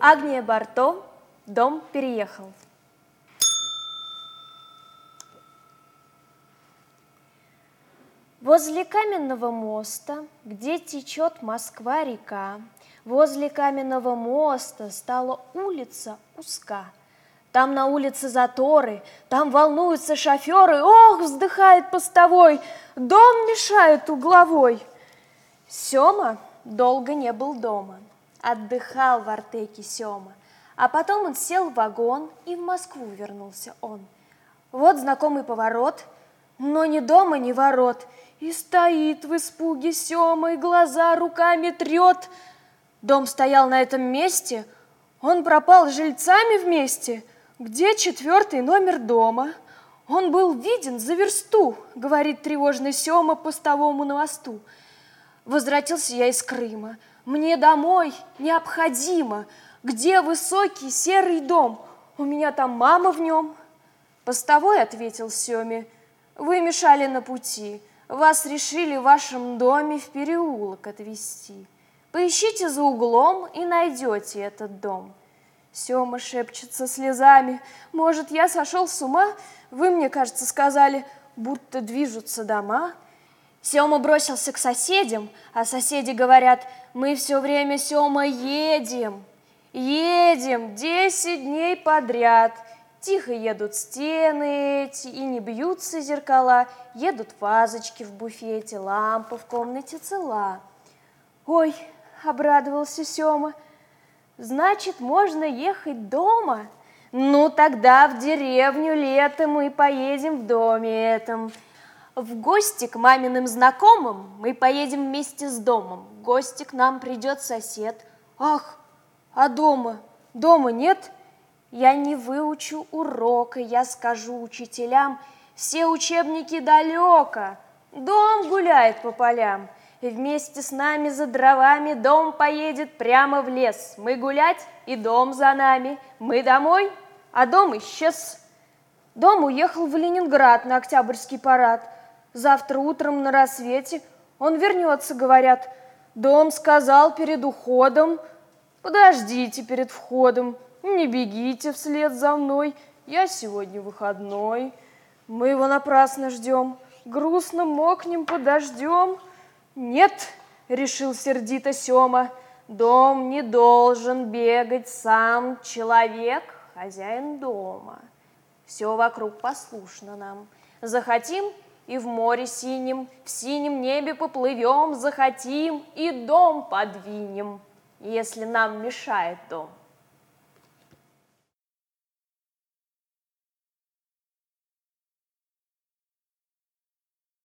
Агния Барто, дом переехал. Возле каменного моста, где течет Москва-река, Возле каменного моста стала улица узка. Там на улице заторы, там волнуются шоферы, Ох, вздыхает постовой, дом мешает угловой. Сема долго не был дома, отдыхал в Артеке Сема, а потом он сел в вагон, и в Москву вернулся он. Вот знакомый поворот, но ни дома, ни ворот — и стоит в испуге Сема, и глаза руками трет. Дом стоял на этом месте, он пропал с жильцами вместе. Где четвертый номер дома? Он был виден за версту, говорит тревожный Сема постовому на мосту. Возвратился я из Крыма. Мне домой необходимо. Где высокий серый дом? У меня там мама в нем. Постовой ответил Семе. Вы мешали на пути. Вас решили в вашем доме в переулок отвезти. Поищите за углом и найдете этот дом. Сема шепчется слезами. Может, я сошел с ума? Вы мне, кажется, сказали, будто движутся дома. Сема бросился к соседям, а соседи говорят, мы все время, Сема, едем. Едем десять дней подряд – Тихо едут стены эти, и не бьются зеркала, едут вазочки в буфете, лампа в комнате цела. Ой, обрадовался Сёма, значит, можно ехать дома? Ну, тогда в деревню летом мы поедем в доме этом. В гости к маминым знакомым мы поедем вместе с домом. В гости к нам придет сосед. Ах, а дома? Дома нет? Я не выучу урока, я скажу учителям, все учебники далеко, дом гуляет по полям. И вместе с нами за дровами дом поедет прямо в лес. Мы гулять, и дом за нами. Мы домой, а дом исчез. Дом уехал в Ленинград на Октябрьский парад. Завтра утром на рассвете он вернется, говорят. Дом сказал перед уходом, подождите перед входом. Не бегите вслед за мной, я сегодня выходной. Мы его напрасно ждем, грустно мокнем подождем. Нет, решил сердито Сема, дом не должен бегать сам человек, хозяин дома. Все вокруг послушно нам. Захотим и в море синим, в синем небе поплывем, захотим и дом подвинем, если нам мешает дом.